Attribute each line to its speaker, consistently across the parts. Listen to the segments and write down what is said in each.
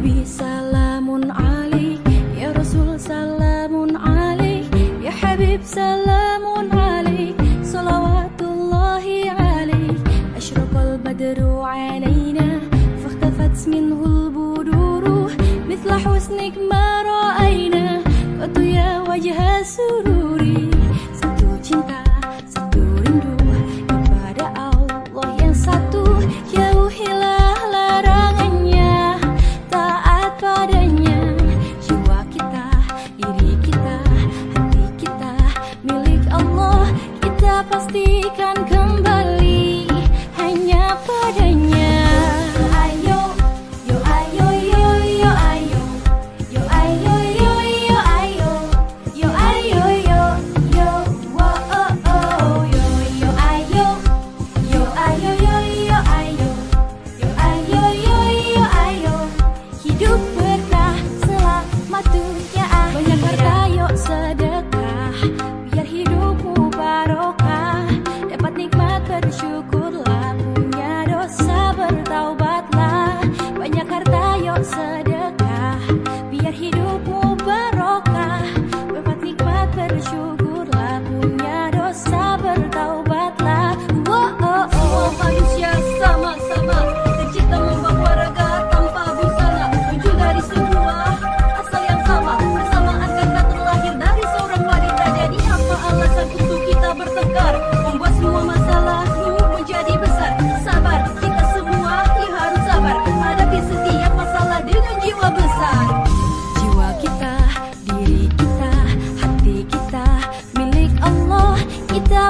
Speaker 1: نبي سلام عليك يا رسول سلام عليك يا حبيب سلام عليك صلوات الله عليك أشرق البدر علينا فاختفت منه البدور مثل حسنك ما رأينا قد يا وجه سرور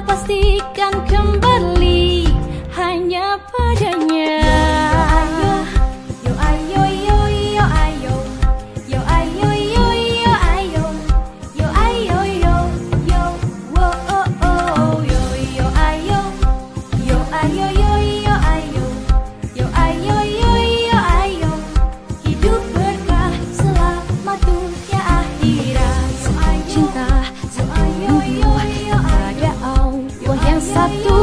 Speaker 1: pastikan kembali. satu